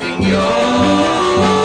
trust.